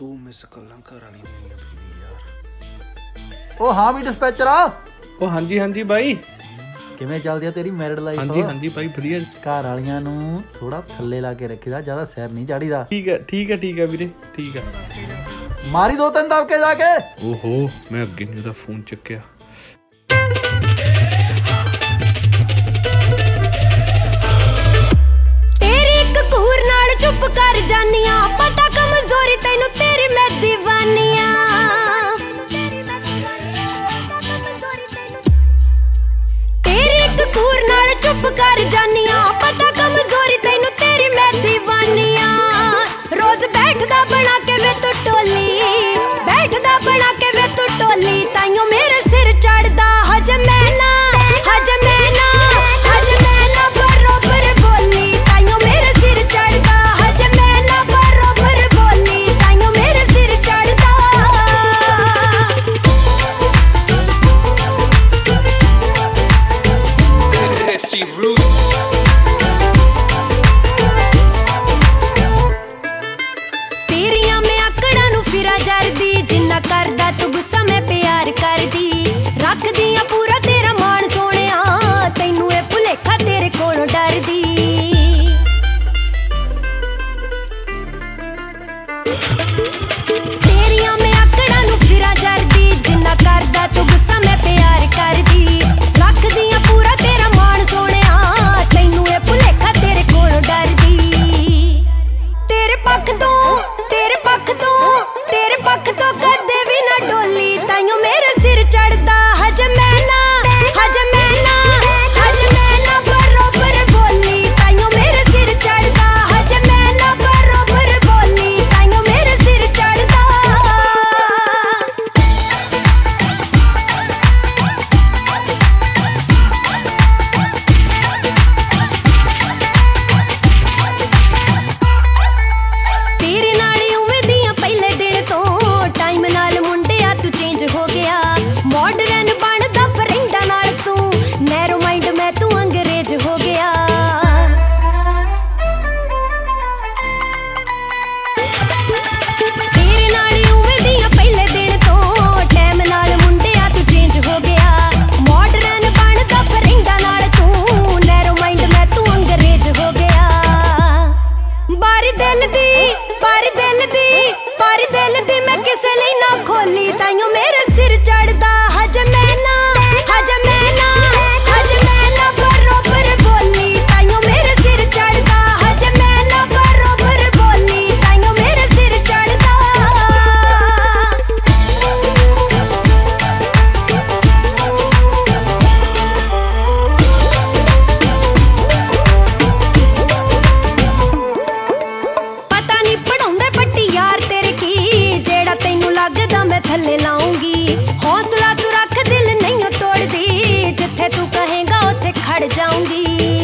ਤੂੰ ਮਿਸ ਕੱਲਾਂ ਘਰ ਵਾਲੀ ਨਹੀਂ ਯਾਰ ਉਹ ਹਾਂ ਵੀ ਡਿਸਪੈਚਰ ਆ। ਉਹ ਹਾਂਜੀ ਹਾਂਜੀ ਬਾਈ। ਕਿਵੇਂ ਚੱਲਦੀ ਆ ਤੇਰੀ ਮੈਰਿਡ ਲਾਈਫ ਹਾਂਜੀ ਹਾਂਜੀ ਬਾਈ ਵਧੀਆ। ਘਰ ਵਾਲੀਆਂ ਨੂੰ ਥੋੜਾ ਥੱਲੇ ਲਾ ਕੇ ਰੱਖੀਦਾ ਜ਼ਿਆਦਾ ਸਿਰ ਨਹੀਂ ਚਾੜੀਦਾ। ਠੀਕ ਹੈ ਠੀਕ ਹੈ ਠੀਕ ਹੈ ਵੀਰੇ ਠੀਕ ਹੈ ਮਾਰੀ ਦੋ ਤਿੰਨ ਦਬਕੇ ਜਾ ਕੇ। ਓਹੋ ਮੈਂ ਅੱਗੇ ਨਹੀਂ ਉਹਦਾ ਫੋਨ ਚੱਕਿਆ। ਤੇਰੀ ਇੱਕ ਕੂਰ ਨਾਲ ਚੁੱਪ ਕਰ ਜਾਨੀਆਂ ਕਰ ਜਾਨੀਆਂ ਨਾ ਕਰਦਾ ਤੂੰ ਗੁੱਸਾ ਮੈਂ ਪਿਆਰ ਕਰਦੀ। ਰੱਖਦੀ ਆ ਪੂਰਾ ਤੇਰਾ ਮਾਣ ਸੋਹਣਿਆ। ਤੈਨੂੰ ਇਹ ਭੁਲੇਖਾ ਤੇਰੇ ਕੋਲੋਂ ਡਰਦੀ। ਤੇਰੇ ਪੱਖ ਤੋਂ ਥੱਲੇ ਲਾਉਂਗੀ। ਹੌਸਲਾ ਤੂੰ ਰੱਖ ਦਿਲ ਨਹੀਂ ਤੋੜਦੀ। ਜਿੱਥੇ ਤੂੰ ਕਹੇਗਾ ਉੱਥੇ ਖੜ ਜਾਊਂਗੀ।